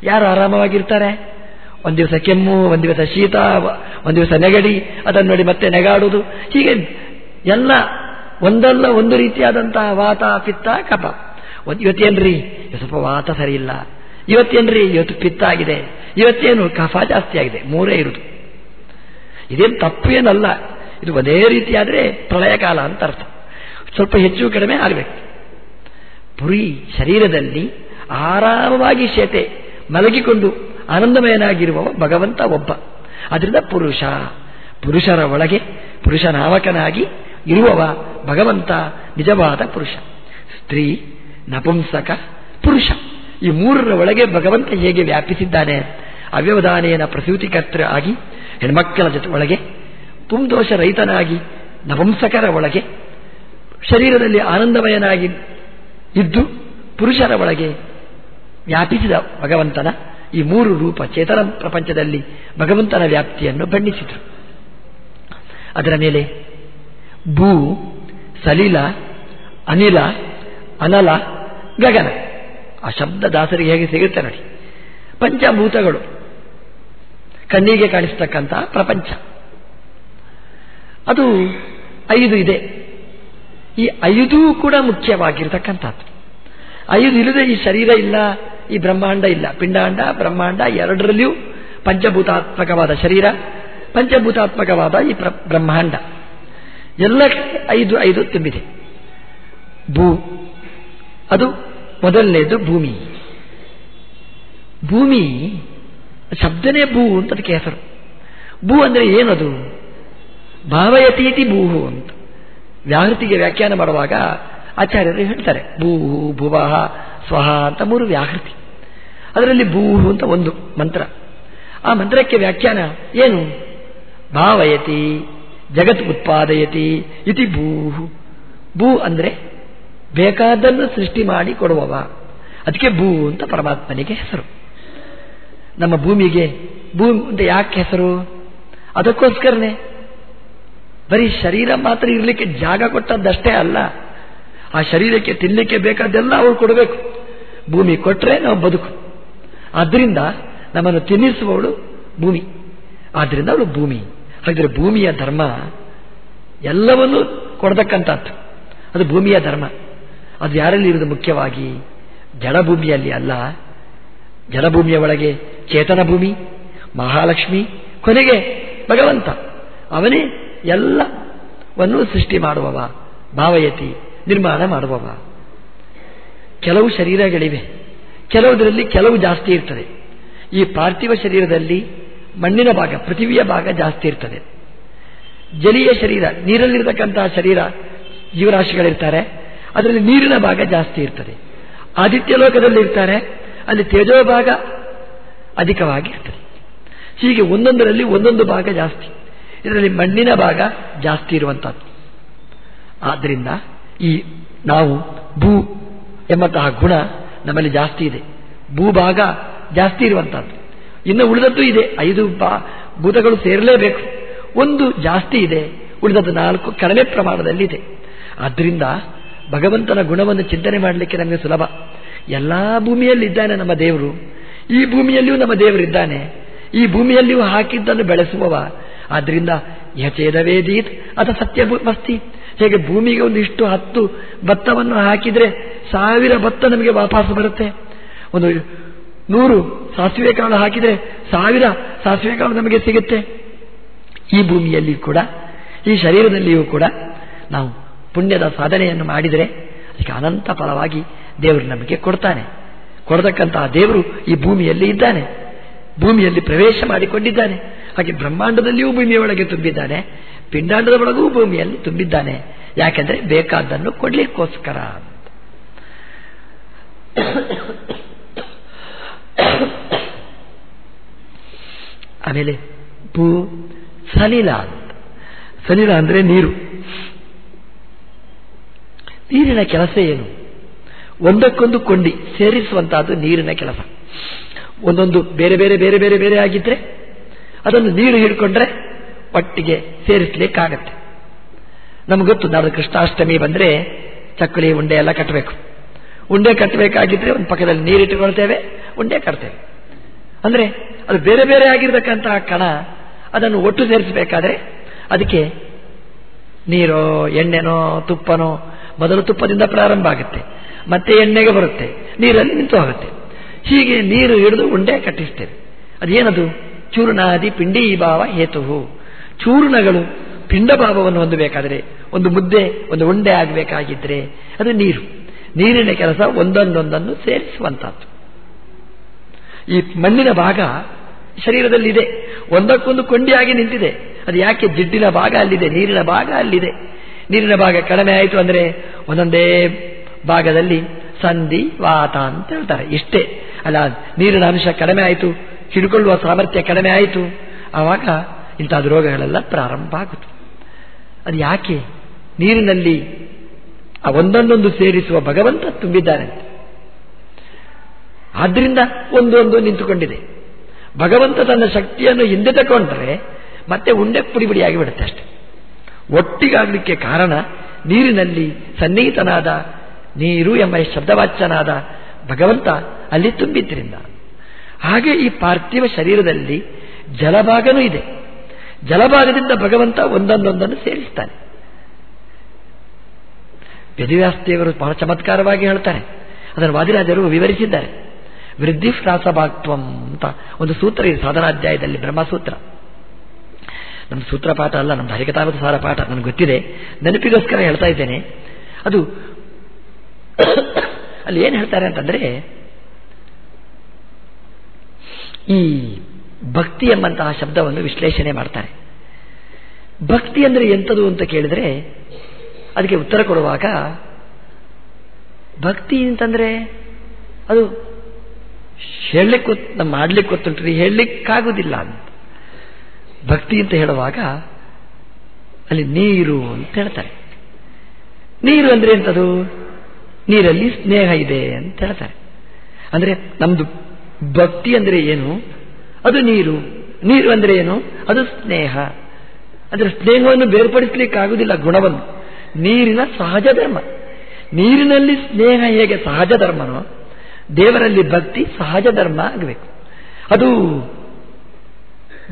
ಯಾರು ಆರಾಮವಾಗಿರ್ತಾರೆ? ಒಂದು ದಿವಸ ಕೆಮ್ಮು, ಒಂದು ದಿವಸ ಶೀತ, ಒಂದು ದಿವಸ ನೆಗಡಿ, ಅದನ್ನು ನೋಡಿ ಮತ್ತೆ ನೆಗಾಡುವುದು. ಹೀಗೆ ಎಲ್ಲ ಒಂದಲ್ಲ ಒಂದು ರೀತಿಯಾದಂತಹ ವಾತ, ಪಿತ್ತ, ಕಪ. ಇವತ್ತೇನ್ರಿ? ಸ್ವಲ್ಪ ವಾತ ಸರಿ ಇಲ್ಲ. ಇವತ್ತೇನ್ರಿ? ಇವತ್ತು ಪಿತ್ತ ಆಗಿದೆ. ಇವತ್ತೇನು ಕಫ ಜಾಸ್ತಿ ಆಗಿದೆ. ಮೂರೇ ಇರುವುದು ಇದೇನು ತಪ್ಪು ಏನಲ್ಲ. ಇದು ಒಂದೇ ರೀತಿಯಾದರೆ ಪ್ರಳಯ ಕಾಲ ಅಂತ ಅರ್ಥ. ಸ್ವಲ್ಪ ಹೆಚ್ಚು ಕಡಿಮೆ ಆಗಬೇಕು. ಪುರಿ ಶರೀರದಲ್ಲಿ ಆರಾಮವಾಗಿ ಶೇತೆ ಮಲಗಿಕೊಂಡು ಆನಂದಮಯನಾಗಿರುವವ ಭಗವಂತ ಒಬ್ಬ. ಅದರಿಂದ ಪುರುಷ, ಪುರುಷರ ಒಳಗೆ ಪುರುಷ ನಾವಕನಾಗಿ ಇರುವವ ಭಗವಂತ ನಿಜವಾದ ಪುರುಷ. ಸ್ತ್ರೀ, ನಪುಂಸಕ, ಪುರುಷ. ಈ ಮೂರರ ಒಳಗೆ ಭಗವಂತ ಹೇಗೆ ವ್ಯಾಪಿಸಿದ್ದಾನೆ? ಅವ್ಯವಧಾನೇನ ಪ್ರಸೂತಿಕರ್ತ ಆಗಿ ಹೆಣ್ಮಕ್ಕಳ ಜೊತೆ ಒಳಗೆ ಪುಂದೋಷ ರೈತನಾಗಿ ನಪುಂಸಕರ ಒಳಗೆ, ಶರೀರದಲ್ಲಿ ಆನಂದಮಯನಾಗಿ ಇದ್ದು ಪುರುಷರ ಒಳಗೆ ವ್ಯಾಪಿಸಿದ ಭಗವಂತನ ಈ ಮೂರು ರೂಪ ಚೇತನ ಪ್ರಪಂಚದಲ್ಲಿ ಭಗವಂತನ ವ್ಯಾಪ್ತಿಯನ್ನು ಬಣ್ಣಿಸಿದರು. ಅದರ ಮೇಲೆ ಭೂ, ಸಲಿಲ, ಅನಿಲ, ಅನಲ, ಗಗನ. ಆ ಶಬ್ದ ದಾಸರಿಗೆ ಹೇಗೆ ಸಿಗುತ್ತೆ ನೋಡಿ. ಪಂಚಭೂತಗಳು. ಕಣ್ಣಿಗೆ ಕಾಣಿಸ್ತಕ್ಕಂಥ ಪ್ರಪಂಚ. ಅದು ಐದು ಇದೆ. ಈ ಐದೂ ಕೂಡ ಮುಖ್ಯವಾಗಿರ್ತಕ್ಕಂಥದ್ದು. ಐದು ಇಲ್ಲದೆ ಈ ಶರೀರ ಇಲ್ಲ ಈ ಬ್ರಹ್ಮಾಂಡ ಇಲ್ಲ. ಪಿಂಡಾಂಡ, ಬ್ರಹ್ಮಾಂಡ ಎರಡರಲ್ಲಿಯೂ ಪಂಚಭೂತಾತ್ಮಕವಾದ ಶರೀರ, ಪಂಚಭೂತಾತ್ಮಕವಾದ ಈ ಬ್ರಹ್ಮಾಂಡ. ಎಲ್ಲ ಐದು ಐದು ತುಂಬಿದೆ. ಭೂ. ಅದು ಮೊದಲನೇದು ಭೂಮಿ. ಭೂಮಿ ಶಬ್ದನೇ ಭೂ ಅಂತ ಅದಕ್ಕೆ ಹೆಸರು. ಭೂ ಅಂದರೆ ಏನದು? ಭಾವಯತೀತಿ ಭೂಹು ಅಂತ. ವ್ಯಾಹೃತಿಗೆ ವ್ಯಾಖ್ಯಾನ ಮಾಡುವಾಗ ಆಚಾರ್ಯರು ಹೇಳ್ತಾರೆ. ಭೂ ಭುವಃ ಸ್ವಹ ಅಂತ ಮೂರು ವ್ಯಾಹೃತಿ. ಅದರಲ್ಲಿ ಭೂ ಅಂತ ಒಂದು ಮಂತ್ರ. ಆ ಮಂತ್ರಕ್ಕೆ ವ್ಯಾಖ್ಯಾನ ಏನು? ಭಾವಯತಿ, ಜಗತ್ ಉತ್ಪಾದಯತಿ, ಇತಿ ಭೂ. ಭೂ ಅಂದರೆ ಬೇಕಾದನ್ನು ಸೃಷ್ಟಿ ಮಾಡಿ ಕೊಡುವವ. ಅದಕ್ಕೆ ಭೂ ಅಂತ ಪರಮಾತ್ಮನಿಗೆ ಹೆಸರು. ನಮ್ಮ ಭೂಮಿಗೆ ಭೂ ಅಂತ ಯಾಕೆ ಹೆಸರು? ಅದಕ್ಕೋಸ್ಕರನೇ. ಬರೀ ಶರೀರ ಮಾತ್ರ ಇರಲಿಕ್ಕೆ ಜಾಗ ಕೊಟ್ಟದ್ದಷ್ಟೇ ಅಲ್ಲ. ಆ ಶರೀರಕ್ಕೆ ತಿನ್ನಲಿಕ್ಕೆ ಬೇಕಾದ್ದೆಲ್ಲ ಅವರು ಕೊಡಬೇಕು. ಭೂಮಿ ಕೊಟ್ಟರೆ ನಾವು ಬದುಕು. ಆದ್ದರಿಂದ ನಮ್ಮನ್ನು ತಿನ್ನಿಸುವವಳು ಭೂಮಿ. ಆದ್ದರಿಂದ ಅವಳು ಭೂಮಿ. ಹಾಗಿದ್ರೆ ಭೂಮಿಯ ಧರ್ಮ ಎಲ್ಲವನ್ನೂ ಕೊಡತಕ್ಕಂಥದ್ದು. ಅದು ಭೂಮಿಯ ಧರ್ಮ. ಅದು ಯಾರಲ್ಲಿ ಇರುವುದು ಮುಖ್ಯವಾಗಿ? ಜಡಭೂಮಿಯಲ್ಲಿ ಅಲ್ಲ. ಜಡಭೂಮಿಯ ಒಳಗೆ ಚೇತನ ಭೂಮಿ, ಮಹಾಲಕ್ಷ್ಮಿ, ಕೊನೆಗೆ ಭಗವಂತ. ಅವನೇ ಎಲ್ಲವನ್ನು ಸೃಷ್ಟಿ ಮಾಡುವವ, ಭಾವಯತಿ, ನಿರ್ಮಾಣ ಮಾಡುವವ. ಕೆಲವು ಶರೀರಗಳಿವೆ. ಕೆಲವುದರಲ್ಲಿ ಕೆಲವು ಜಾಸ್ತಿ ಇರ್ತದೆ. ಈ ಪಾರ್ಥಿವ ಶರೀರದಲ್ಲಿ ಮಣ್ಣಿನ ಭಾಗ, ಪೃಥಿವಿಯ ಭಾಗ ಜಾಸ್ತಿ ಇರ್ತದೆ. ಜಲೀಯ ಶರೀರ, ನೀರಲ್ಲಿರತಕ್ಕಂತಹ ಶರೀರ ಜೀವರಾಶಿಗಳಿರ್ತಾರೆ. ಅದರಲ್ಲಿ ನೀರಿನ ಭಾಗ ಜಾಸ್ತಿ ಇರ್ತದೆ. ಆದಿತ್ಯ ಲೋಕದಲ್ಲಿ ಇರ್ತಾರೆ. ಅಲ್ಲಿ ತೇಜೋ ಭಾಗ ಅಧಿಕವಾಗಿ ಇರ್ತದೆ. ಹೀಗೆ ಒಂದೊಂದರಲ್ಲಿ ಒಂದೊಂದು ಭಾಗ ಜಾಸ್ತಿ. ಇದರಲ್ಲಿ ಮಣ್ಣಿನ ಭಾಗ ಜಾಸ್ತಿ ಇರುವಂತಹದ್ದು. ಆದ್ದರಿಂದ ಈ ನಾವು ಭೂ ಎಂಬಂತಹ ಗುಣ ನಮ್ಮಲ್ಲಿ ಜಾಸ್ತಿ ಇದೆ. ಭೂಭಾಗ ಜಾಸ್ತಿ ಇರುವಂತಹದ್ದು. ಇನ್ನು ಉಳಿದದ್ದು ಇದೆ. ಐದು ಬಾ ಭೂತಗಳು ಸೇರಲೇಬೇಕು. ಒಂದು ಜಾಸ್ತಿ ಇದೆ. ಉಳಿದದ್ದು ನಾಲ್ಕು ಕಡಿಮೆ ಪ್ರಮಾಣದಲ್ಲಿ ಇದೆ. ಆದ್ದರಿಂದ ಭಗವಂತನ ಗುಣವನ್ನು ಚಿಂತನೆ ಮಾಡಲಿಕ್ಕೆ ನಮಗೆ ಸುಲಭ. ಎಲ್ಲ ಭೂಮಿಯಲ್ಲಿದ್ದಾನೆ ನಮ್ಮ ದೇವರು. ಈ ಭೂಮಿಯಲ್ಲಿಯೂ ನಮ್ಮ ದೇವರಿದ್ದಾನೆ ಈ ಭೂಮಿಯಲ್ಲಿಯೂ ಹಾಕಿದ್ದನ್ನು ಬೆಳೆಸುವವ. ಆದ್ದರಿಂದ ಯಚೇದವೇದೀತ್ ಅಥ ಸತ್ಯ ಮಸ್ತಿ. ಹೇಗೆ ಭೂಮಿಗೆ ಒಂದು ಇಷ್ಟು ಹತ್ತು ಭತ್ತವನ್ನು ಹಾಕಿದರೆ ಸಾವಿರ ಭತ್ತ ನಮಗೆ ವಾಪಸ್ ಬರುತ್ತೆ? ಒಂದು ನೂರು ಸಾಸಿವೆ ಕಾಳು ಹಾಕಿದರೆ ಸಾವಿರ ಸಾಸಿವೆ ಕಾಳು ನಮಗೆ ಸಿಗುತ್ತೆ. ಈ ಭೂಮಿಯಲ್ಲಿ ಕೂಡ, ಈ ಶರೀರದಲ್ಲಿಯೂ ಕೂಡ ನಾವು ಪುಣ್ಯದ ಸಾಧನೆಯನ್ನು ಮಾಡಿದರೆ ಅದಕ್ಕೆ ಅನಂತ ಫಲವಾಗಿ ದೇವರು ನಮಗೆ ಕೊಡ್ತಾನೆ. ಕೊಡತಕ್ಕಂತಹ ದೇವರು ಈ ಭೂಮಿಯಲ್ಲಿ ಇದ್ದಾನೆ. ಭೂಮಿಯಲ್ಲಿ ಪ್ರವೇಶ ಮಾಡಿಕೊಂಡಿದ್ದಾನೆ. ಹಾಗೆ ಬ್ರಹ್ಮಾಂಡದಲ್ಲಿಯೂ ಭೂಮಿಯೊಳಗೆ ತುಂಬಿದ್ದಾನೆ. ಪಿಂಡಾಂಡದ ಒಳಗೂ ಭೂಮಿಯಲ್ಲಿ ತುಂಬಿದ್ದಾನೆ. ಯಾಕೆಂದ್ರೆ ಬೇಕಾದ್ದನ್ನು ಕೊಡ್ಲಿಕ್ಕೋಸ್ಕರ ಆಮೇಲೆ ಭೂ ಸಲಿಲ ಅಂತ. ಸಲಿಲ ಅಂದ್ರೆ ನೀರು. ನೀರಿನ ಕೆಲಸ ಏನು? ಒಂದಕ್ಕೊಂದು ಕೊಂಡಿ ಸೇರಿಸುವಂತಹದ್ದು ನೀರಿನ ಕೆಲಸ. ಒಂದೊಂದು ಬೇರೆ ಬೇರೆ ಬೇರೆ ಬೇರೆ ಬೇರೆ ಆಗಿದ್ರೆ ಅದನ್ನು ನೀರು ಹಿಡ್ಕೊಂಡ್ರೆ ಒಟ್ಟಿಗೆ ಸೇರಿಸಲಿಕ್ಕಾಗತ್ತೆ. ನಮ್ಗೆ ಗೊತ್ತು ನಾಳೆ ಕೃಷ್ಣಾಷ್ಟಮಿ ಬಂದರೆ ಚಕ್ಕಲಿ ಉಂಡೆ ಎಲ್ಲ ಕಟ್ಟಬೇಕು ಉಂಡೆ ಕಟ್ಟಬೇಕಾಗಿದ್ರೆ ಒಂದು ಪಕ್ಕದಲ್ಲಿ ನೀರಿಟ್ಟುಕೊಳ್ತೇವೆ, ಉಂಡೆ ಕಟ್ತೇವೆ. ಅಂದರೆ ಅದು ಬೇರೆ ಬೇರೆ ಆಗಿರತಕ್ಕಂತಹ ಕಣ, ಅದನ್ನು ಒಟ್ಟು ಸೇರಿಸಬೇಕಾದ್ರೆ ಅದಕ್ಕೆ ನೀರೋ, ಎಣ್ಣೆನೋ, ತುಪ್ಪನೋ, ಮೊದಲು ತುಪ್ಪದಿಂದ ಪ್ರಾರಂಭ ಆಗುತ್ತೆ. ಮತ್ತೆ ಎಣ್ಣೆಗೆ ಬರುತ್ತೆ, ನೀರಲ್ಲಿ ನಿಂತು ಹೋಗುತ್ತೆ. ಹೀಗೆ ನೀರು ಹಿಡಿದು ಉಂಡೆ ಕಟ್ಟಿಸ್ತೇವೆ. ಅದೇನದು? ಚೂರ್ಣಾದಿ ಪಿಂಡಿ ಭಾವ ಹೇತು ಚೂರ್ಣಗಳು ಪಿಂಡಭಾವವನ್ನು ಹೊಂದಬೇಕಾದರೆ ಒಂದು ಮುದ್ದೆ, ಒಂದು ಉಂಡೆ ಆಗಬೇಕಾಗಿದ್ದರೆ ಅದು ನೀರು. ನೀರಿನ ಕೆಲಸ ಒಂದೊಂದೊಂದನ್ನು ಸೇರಿಸುವಂತಹದ್ದು ಈ ಮಣ್ಣಿನ ಭಾಗ ಶರೀರದಲ್ಲಿದೆ. ಒಂದಕ್ಕೊಂದು ಕೊಂಡಿಯಾಗಿ ನಿಂತಿದೆ. ಅದು ಯಾಕೆ ಜಿಡ್ಡಿನ ಭಾಗ ಅಲ್ಲಿದೆ? ನೀರಿನ ಭಾಗ ಅಲ್ಲಿದೆ. ನೀರಿನ ಭಾಗ ಕಡಿಮೆ ಆಯಿತು ಅಂದರೆ ಒಂದೊಂದೇ ಭಾಗದಲ್ಲಿ ಸಂಧಿ, ವಾತ ಅಂತ ಹೇಳ್ತಾರೆ. ಇಷ್ಟೇ. ಅಲ್ಲ, ನೀರಿನ ಅಂಶ ಕಡಿಮೆ ಆಯಿತು. ಹಿಡ್ಕೊಳ್ಳುವ ಸಾಮರ್ಥ್ಯ ಕಡಿಮೆ ಆಯಿತು. ಆವಾಗ ಇಂಥದ್ದು ರೋಗಗಳೆಲ್ಲ ಪ್ರಾರಂಭ ಆಗುತ್ತೆ ಅದು ಯಾಕೆ? ನೀರಿನಲ್ಲಿ ಆ ಒಂದೊಂದೊಂದು ಸೇರಿಸುವ ಭಗವಂತ ತುಂಬಿದ್ದಾನೆ ಆದ್ರಿಂದ ಒಂದೊಂದು ನಿಂತುಕೊಂಡಿದೆ. ಭಗವಂತ ತನ್ನ ಶಕ್ತಿಯನ್ನು ಹಿಂದೆ ತಗೊಂಡ್ರೆ ಮತ್ತೆ ಉಂಡೆ ಪುಡಿ ಪುಡಿಯಾಗಿ ಬಿಡುತ್ತೆ ಅಷ್ಟೆ. ಒಟ್ಟಿಗಾಗಲಿಕ್ಕೆ ಕಾರಣ ನೀರಿನಲ್ಲಿ ಸನ್ನಿಹಿತನಾದ ನೀರು ಎಂಬ ಶಬ್ದವಾಚ್ಯನಾದ ಭಗವಂತ ಅಲ್ಲಿ ತುಂಬಿದ್ರಿಂದ. ಹಾಗೆ ಈ ಪಾರ್ಥಿವ ಶರೀರದಲ್ಲಿ ಜಲಭಾಗನೂ ಇದೆ. ಜಲಭಾಗದಿಂದ ಭಗವಂತ ಒಂದೊಂದೊಂದನ್ನು ಸೇರಿಸ್ತಾನೆ. ವ್ಯದಿವ್ಯಾಸ್ತಿಯವರು ಬಹಳ ಚಮತ್ಕಾರವಾಗಿ ಹೇಳ್ತಾರೆ. ಅದನ್ನು ವಾದಿರಾಜರು ವಿವರಿಸಿದ್ದಾರೆ. ವೃದ್ಧಿ ಅಂತ ಒಂದು ಸೂತ್ರ ಇದೆ, ಸಾಧನಾಧ್ಯಾಯದಲ್ಲಿ ಬ್ರಹ್ಮಸೂತ್ರ. ನಮ್ಮ ಸೂತ್ರ ಪಾಠ ಅಲ್ಲ, ನಮ್ಮ ಹರಿಕತಾವತ ಸಾರ ಪಾಠ, ನನಗೆ ಗೊತ್ತಿದೆ. ನೆನಪಿಗೋಸ್ಕರ ಹೇಳ್ತಾ ಇದ್ದೇನೆ. ಅದು ಅಲ್ಲಿ ಏನು ಹೇಳ್ತಾರೆ ಅಂತಂದರೆ ಈ ಭಕ್ತಿ ಎಂಬಂತಹ ಶಬ್ದವನ್ನು ವಿಶ್ಲೇಷಣೆ ಮಾಡ್ತಾರೆ. ಭಕ್ತಿ ಅಂದರೆ ಎಂಥದು ಅಂತ ಕೇಳಿದ್ರೆ, ಅದಕ್ಕೆ ಉತ್ತರ ಕೊಡುವಾಗ, ಭಕ್ತಿ ಅಂತಂದ್ರೆ ಅದು ಹೇಳಲಿಕ್ಕೆ ನಮ್ಮ ಮಾಡ್ಲಿಕ್ಕೆ ಗೊತ್ತುಂಟ್ರಿ ಹೇಳಲಿಕ್ಕಾಗುವುದಿಲ್ಲ ಅಂತ. ಭಕ್ತಿ ಅಂತ ಹೇಳುವಾಗ ಅಲ್ಲಿ ನೀರು ಅಂತ ಹೇಳ್ತಾರೆ. ನೀರು ಅಂದ್ರೆ ಎಂಥದು? ನೀರಲ್ಲಿ ಸ್ನೇಹ ಇದೆ ಅಂತ ಹೇಳ್ತಾರೆ. ಅಂದ್ರೆ ನಮ್ಮದು ಭಕ್ತಿ ಅಂದ್ರೆ ಏನು? ಅದು ನೀರು. ನೀರು ಅಂದ್ರೆ ಏನು? ಅದು ಸ್ನೇಹ. ಅಂದ್ರೆ ಸ್ನೇಹವನ್ನು ಬೇರ್ಪಡಿಸಲಿಕ್ಕಾಗುವುದಿಲ್ಲ ಗುಣವನ್ನು. ನೀರಿನ ಸಹಜ ಧರ್ಮ. ನೀರಿನಲ್ಲಿ ಸ್ನೇಹ ಹೇಗೆ ಸಹಜ ಧರ್ಮನೋ, ದೇವರಲ್ಲಿ ಭಕ್ತಿ ಸಹಜ ಧರ್ಮ ಆಗಬೇಕು. ಅದು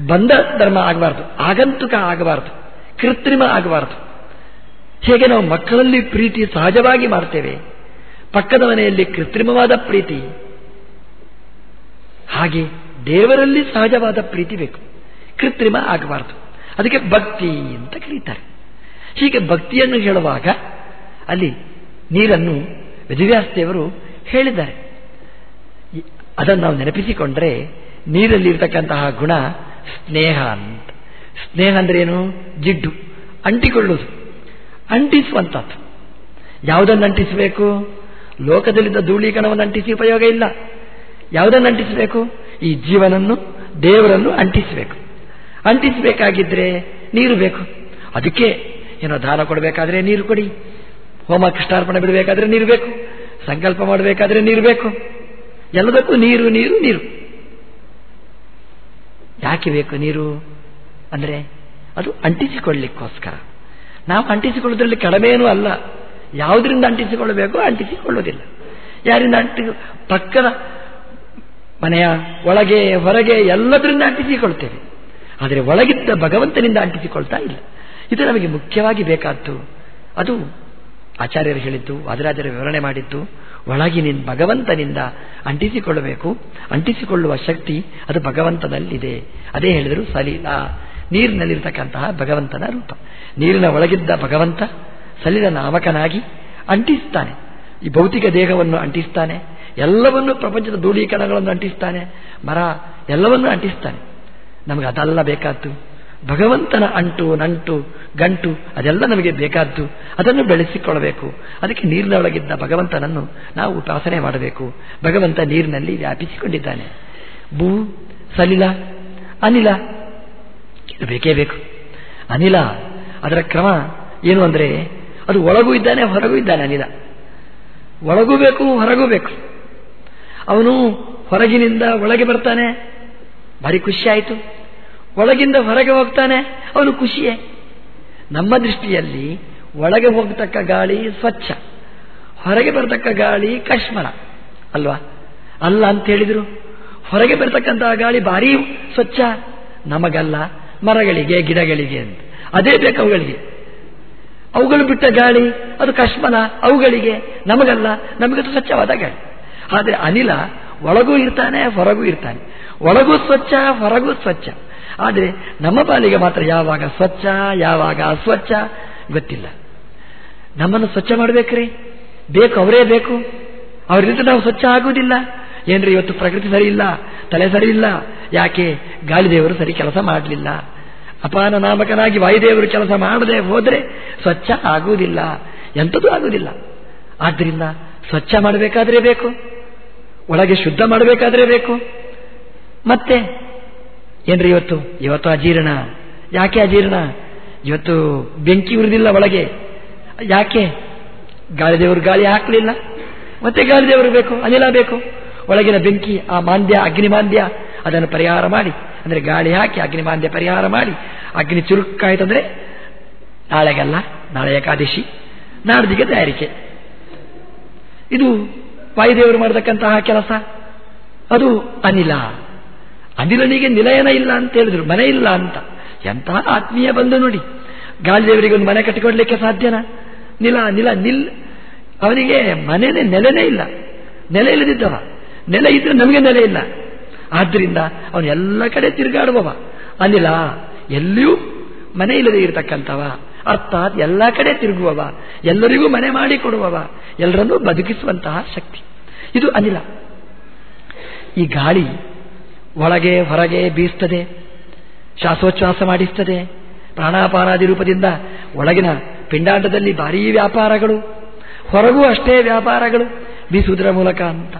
ಬಂದ ಧರ್ಮ ಆಗಬಾರ್ದು. ಆಗಂತುಕ ಆಗಬಾರ್ದು. ಕೃತ್ರಿಮ ಆಗಬಾರ್ದು. ಹೇಗೆ ನಾವು ಮಕ್ಕಳಲ್ಲಿ ಪ್ರೀತಿ ಸಹಜವಾಗಿ ಮಾಡ್ತೇವೆ? ಪಕ್ಕದ ಮನೆಯಲ್ಲಿ ಕೃತ್ರಿಮವಾದ ಪ್ರೀತಿ. ಹಾಗೆ ದೇವರಲ್ಲಿ ಸಹಜವಾದ ಪ್ರೀತಿ ಬೇಕು. ಕೃತ್ರಿಮ ಆಗಬಾರ್ದು. ಅದಕ್ಕೆ ಭಕ್ತಿ ಅಂತ ಕರೀತಾರೆ. ಹೀಗೆ ಭಕ್ತಿಯನ್ನು ಹೇಳುವಾಗ ಅಲ್ಲಿ ನೀರನ್ನು ವಿಧಿವ್ಯಾಸದೇವರು ಹೇಳಿದ್ದಾರೆ. ಅದನ್ನು ನಾವು ನೆನಪಿಸಿಕೊಂಡ್ರೆ ನೀರಲ್ಲಿ ಇರತಕ್ಕಂತಹ ಗುಣ ಸ್ನೇಹ ಅಂತ. ಸ್ನೇಹ ಅಂದ್ರೆ ಏನು? ಜಿಡ್ಡು. ಅಂಟಿಕೊಳ್ಳುವುದು. ಅಂಟಿಸುವಂಥದ್ದು. ಯಾವುದನ್ನು ಅಂಟಿಸಬೇಕು? ಲೋಕದಲ್ಲಿದ್ದ ಧೂಳೀಕಣವನ್ನು ಅಂಟಿಸಿ ಉಪಯೋಗ ಇಲ್ಲ. ಯಾವುದನ್ನು ಅಂಟಿಸಬೇಕು? ಈ ಜೀವನನ್ನು ದೇವರನ್ನು ಅಂಟಿಸಬೇಕು. ಅಂಟಿಸಬೇಕಾಗಿದ್ರೆ ನೀರು ಬೇಕು. ಅದಕ್ಕೆ ಏನೋ ದಾನ ಕೊಡಬೇಕಾದ್ರೆ ನೀರು ಕೊಡಿ. ಹೋಮ ಕೃಷ್ಣಾರ್ಪಣೆ ಬಿಡಬೇಕಾದ್ರೆ ನೀರು ಬೇಕು. ಸಂಕಲ್ಪ ಮಾಡಬೇಕಾದ್ರೆ ನೀರು ಬೇಕು. ಎಲ್ಲದಕ್ಕೂ ನೀರು ನೀರು ನೀರು. ಯಾಕೆ ಬೇಕು ನೀರು? ಅಂದರೆ ಅದು ಅಂಟಿಸಿಕೊಳ್ಳಲಿಕ್ಕೋಸ್ಕರ ನಾವು ಅಂಟಿಸಿಕೊಳ್ಳೋದ್ರಲ್ಲಿ ಕಡಿಮೆಯೂ ಅಲ್ಲ. ಯಾವುದರಿಂದ ಅಂಟಿಸಿಕೊಳ್ಳಬೇಕು ಅಂಟಿಸಿಕೊಳ್ಳೋದಿಲ್ಲ ಯಾರಿಂದ ಅಂಟಿ ಪಕ್ಕದ ಮನೆಯ ಒಳಗೆ, ಹೊರಗೆ ಎಲ್ಲದರಿಂದ ಅಂಟಿಸಿಕೊಳ್ತೇವೆ ಆದರೆ ಒಳಗಿದ್ದ ಭಗವಂತನಿಂದ ಅಂಟಿಸಿಕೊಳ್ತಾ ಇಲ್ಲ. ಇದು ನಮಗೆ ಮುಖ್ಯವಾಗಿ ಬೇಕಾದ್ದು. ಅದು ಆಚಾರ್ಯರು ಹೇಳಿದ್ದು, ವಾದರಾಜರು ವಿವರಣೆ ಮಾಡಿದ್ದು, ಒಳಗಿನಿಂದ ಭಗವಂತನಿಂದ ಅಂಟಿಸಿಕೊಳ್ಳಬೇಕು. ಅಂಟಿಸಿಕೊಳ್ಳುವ ಶಕ್ತಿ ಅದು ಭಗವಂತನಲ್ಲಿದೆ. ಅದೇ ಹೇಳಿದರು ಸಲೀಲ. ನೀರಿನಲ್ಲಿರತಕ್ಕಂತಹ ಭಗವಂತನ ರೂಪ. ನೀರಿನ ಒಳಗಿದ್ದ ಭಗವಂತ ಸಲೀಲ ನಾಮಕನಾಗಿ ಅಂಟಿಸ್ತಾನೆ. ಈ ಭೌತಿಕ ದೇಹವನ್ನು ಅಂಟಿಸ್ತಾನೆ. ಎಲ್ಲವನ್ನೂ ಪ್ರಪಂಚದ ಧೂಳೀಕರಣಗಳನ್ನು ಅಂಟಿಸ್ತಾನೆ. ಮರ ಎಲ್ಲವನ್ನೂ ಅಂಟಿಸ್ತಾನೆ. ನಮಗೆ ಅದೆಲ್ಲ ಬೇಕಾದ್ದು? ಭಗವಂತನ ಅಂಟು, ನಂಟು, ಗಂಟು, ಅದೆಲ್ಲ ನಮಗೆ ಬೇಕಾದ್ದು? ಅದನ್ನು ಬೆಳೆಸಿಕೊಳ್ಳಬೇಕು. ಅದಕ್ಕೆ ನೀರಿನೊಳಗಿದ್ದ ಭಗವಂತನನ್ನು ನಾವು ಉಪಾಸನೆ ಮಾಡಬೇಕು. ಭಗವಂತ ನೀರಿನಲ್ಲಿ ವ್ಯಾಪಿಸಿಕೊಂಡಿದ್ದಾನೆ. ಭೂ, ಸಲಿಲ, ಅನಿಲ. ಬೇಕೇ ಬೇಕು. ಅನಿಲ, ಅದರ ಕ್ರಮ ಏನು ಅಂದರೆ ಅದು ಒಳಗೂ ಇದ್ದಾನೆ ಹೊರಗೂ ಇದ್ದಾನೆ ಅನಿಲ. ಒಳಗೂ ಬೇಕು, ಹೊರಗೂ ಬೇಕು. ಅವನು ಹೊರಗಿನಿಂದ ಒಳಗೆ ಬರ್ತಾನೆ. ಭಾರಿ ಖುಷಿ ಆಯಿತು ಒಳಗಿಂದ ಹೊರಗೆ ಹೋಗ್ತಾನೆ. ಅವನು ಖುಷಿಯೇ. ನಮ್ಮ ದೃಷ್ಟಿಯಲ್ಲಿ ಒಳಗೆ ಹೋಗ್ತಕ್ಕ ಗಾಳಿ ಸ್ವಚ್ಛ. ಹೊರಗೆ ಬರತಕ್ಕ ಗಾಳಿ ಕಶ್ಮಲ ಅಲ್ವಾ? ಅಲ್ಲ ಅಂತ ಹೇಳಿದರು. ಹೊರಗೆ ಬರತಕ್ಕಂತಹ ಗಾಳಿ ಭಾರಿ ಸ್ವಚ್ಛ. ನಮಗಲ್ಲ, ಮರಗಳಿಗೆ, ಗಿಡಗಳಿಗೆ ಅಂತ. ಅದೇ ಬೇಕು ಅವುಗಳಿಗೆ. ಅವುಗಳು ಬಿಟ್ಟ ಗಾಳಿ, ಅದು ಕಶ್ಮಲ ಅವುಗಳಿಗೆ. ನಮಗಲ್ಲ ನಮಗದು ಸ್ವಚ್ಛವಾದ ಗಾಳಿ. ಆದರೆ ಅನಿಲ ಒಳಗೂ ಇರ್ತಾನೆ, ಹೊರಗೂ ಇರ್ತಾನೆ. ಒಳಗೂ ಸ್ವಚ್ಛ, ಹೊರಗೂ ಸ್ವಚ್ಛ. ಆದರೆ ನಮ್ಮ ಪಾಲಿಗೆ ಮಾತ್ರ ಯಾವಾಗ ಸ್ವಚ್ಛ, ಯಾವಾಗ ಅಸ್ವಚ್ಛ ಗೊತ್ತಿಲ್ಲ. ನಮ್ಮನ್ನು ಸ್ವಚ್ಛ ಮಾಡಬೇಕ್ರಿ. ಬೇಕು ಅವರೇ ಬೇಕು. ಅವರಿಂದ ನಾವು ಸ್ವಚ್ಛ ಆಗುವುದಿಲ್ಲ. ಏನ್ರಿ ಇವತ್ತು ಪ್ರಕೃತಿ ಸರಿ ಇಲ್ಲ, ತಲೆ ಸರಿ ಇಲ್ಲ, ಯಾಕೆ ಗಾಳಿದೇವರು ಸರಿ ಕೆಲಸ ಮಾಡಲಿಲ್ಲ. ಅಪಾನ ನಾಮಕನಾಗಿ ವಾಯುದೇವರು ಕೆಲಸ ಮಾಡದೆ ಹೋದರೆ ಸ್ವಚ್ಛ ಆಗುವುದಿಲ್ಲ. ಎಂಥದ್ದು ಆಗುವುದಿಲ್ಲ. ಆದ್ದರಿಂದ ಸ್ವಚ್ಛ ಮಾಡಬೇಕಾದ್ರೆ ಬೇಕು. ಒಳಗೆ ಶುದ್ಧ ಮಾಡಬೇಕಾದ್ರೆ ಬೇಕು. ಮತ್ತೆ, ಏನ್ರಿ ಇವತ್ತು? ಇವತ್ತು ಅಜೀರ್ಣ ಯಾಕೆ ಅಜೀರ್ಣ ಇವತ್ತು ಬೆಂಕಿ ಉರಿದಿಲ್ಲ ಒಳಗೆ. ಯಾಕೆ? ಗಾಳಿದೇವರು ಗಾಳಿ ಹಾಕಲಿಲ್ಲ. ಮತ್ತೆ ಗಾಳಿದೇವರು ಬೇಕು, ಅನಿಲ ಬೇಕು. ಒಳಗಿನ ಬೆಂಕಿ, ಆ ಮಾಂದ್ಯ, ಅಗ್ನಿ ಮಾಂದ್ಯ, ಅದನ್ನು ಪರಿಹಾರ ಮಾಡಿ. ಅಂದರೆ ಗಾಳಿ ಹಾಕಿ, ಅಗ್ನಿ ಮಾಂದ್ಯ ಪರಿಹಾರ ಮಾಡಿ. ಅಗ್ನಿ ಚುರುಕಾಯ್ತಂದ್ರೆ ನಾಳೆಗಲ್ಲ, ನಾಳೆ ಏಕಾದಶಿ, ನಾಡ್ದಿಗೆ ತಯಾರಿಕೆ. ಇದು ವಾಯುದೇವರು ಮಾಡತಕ್ಕಂತಹ ಕೆಲಸ? ಅದು ಅನಿಲ. ಅನಿಲನಿಗೆ ನಿಲಯನ ಇಲ್ಲ ಅಂತ ಹೇಳಿದ್ರು, ಮನೆ ಇಲ್ಲ ಅಂತ. ಎಂತಹ ಆತ್ಮೀಯ ಬಂದು ನೋಡಿ. ಗಾಳಿದೇವರಿಗೆ ಒಂದು ಮನೆ ಕಟ್ಟಿಕೊಡ್ಲಿಕ್ಕೆ ಸಾಧ್ಯನಾ? ನಿಲ ನಿಲ, ನಿಲ್. ಅವನಿಗೆ ಮನೆನೇ ನೆಲೆನೇ ಇಲ್ಲ. ನೆಲೆ ಇಲ್ಲದಿದ್ದವ. ನೆಲೆ ಇದ್ರೆ ನಮಗೆ ನೆಲೆ ಇಲ್ಲ. ಆದ್ದರಿಂದ ಅವನು ಎಲ್ಲ ಕಡೆ ತಿರುಗಾಡುವವ. ಅನಿಲ ಎಲ್ಲಿಯೂ ಮನೆ ಇಲ್ಲದೆ ಇರತಕ್ಕಂಥವ. ಅರ್ಥಾತ್ ಎಲ್ಲ ಕಡೆ ತಿರುಗುವವ. ಎಲ್ಲರಿಗೂ ಮನೆ ಮಾಡಿಕೊಡುವವ. ಎಲ್ಲರನ್ನೂ ಬದುಕಿಸುವಂತಹ ಶಕ್ತಿ. ಇದು ಅನಿಲ. ಈ ಗಾಳಿ ಒಳಗೆ ಹೊರಗೆ ಬೀಸ್ತದೆ, ಶ್ವಾಸೋಚ್ಛ್ವಾಸ ಮಾಡಿಸ್ತದೆ, ಪ್ರಾಣಾಪಾನಾದಿ ರೂಪದಿಂದ ಒಳಗಿನ ಪಿಂಡಾಂಡದಲ್ಲಿ ಭಾರೀ ವ್ಯಾಪಾರಗಳು, ಹೊರಗೂ ಅಷ್ಟೇ ವ್ಯಾಪಾರಗಳು ಬೀಸುವುದರ ಮೂಲಕ ಅಂತ.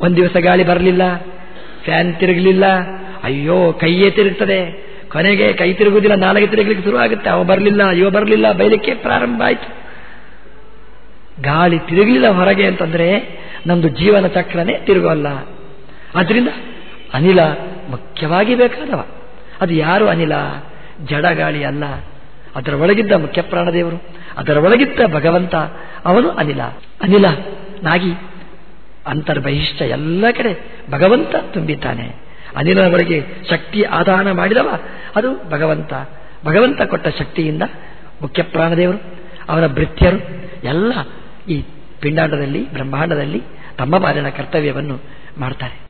ಒಂದು ದಿವಸ ಗಾಳಿ ಬರಲಿಲ್ಲ, ಫ್ಯಾನ್ ತಿರುಗಲಿಲ್ಲ, ಅಯ್ಯೋ, ಕೈಯೇ ತಿರುಗ್ತದೆ. ಕೊನೆಗೆ ಕೈ ತಿರುಗುವುದಿಲ್ಲ, ನಾಲ್ಗೆ ತಿರುಗಲಿಕ್ಕೆ ಶುರು ಆಗುತ್ತೆ ಅವ ಬರಲಿಲ್ಲ, ಅಯ್ಯೋ, ಬರಲಿಲ್ಲ, ಬೈಲಿಕ್ಕೆ ಪ್ರಾರಂಭ ಆಯಿತು. ಗಾಳಿ ತಿರುಗಲಿಲ್ಲ ಹೊರಗೆ ಅಂತಂದ್ರೆ ನಮ್ಮದು ಜೀವನ ಚಕ್ರನೇ ತಿರುಗಲ್ಲ. ಆದ್ದರಿಂದ ಅನಿಲ ಮುಖ್ಯವಾಗಿ ಬೇಕಾದವ. ಅದು ಯಾರು ಅನಿಲ? ಜಡಗಾಳಿ ಅಲ್ಲ. ಅದರ ಒಳಗಿದ್ದ ಮುಖ್ಯ ಪ್ರಾಣದೇವರು ಅದರ ಒಳಗಿದ್ದ ಭಗವಂತ, ಅವನು ಅನಿಲ. ಅನಿಲ, ನಾಗಿ, ಅಂತರ್ಬಹಿಷ್ಠ ಎಲ್ಲ ಕಡೆ ಭಗವಂತ ತುಂಬಿದ್ದಾನೆ. ಅನಿಲನ ಒಳಗೆ ಶಕ್ತಿ ಆದಾನ ಮಾಡಿದವ ಅದು ಭಗವಂತ. ಭಗವಂತ ಕೊಟ್ಟ ಶಕ್ತಿಯಿಂದ ಮುಖ್ಯ ಪ್ರಾಣದೇವರು ಅವರ ಭೃತ್ಯರು, ಎಲ್ಲ ಈ ಪಿಂಡಾಂಡದಲ್ಲಿ ಬ್ರಹ್ಮಾಂಡದಲ್ಲಿ ತಮ್ಮ ಪಾಲಿನ ಕರ್ತವ್ಯವನ್ನು ಮಾಡ್ತಾರೆ.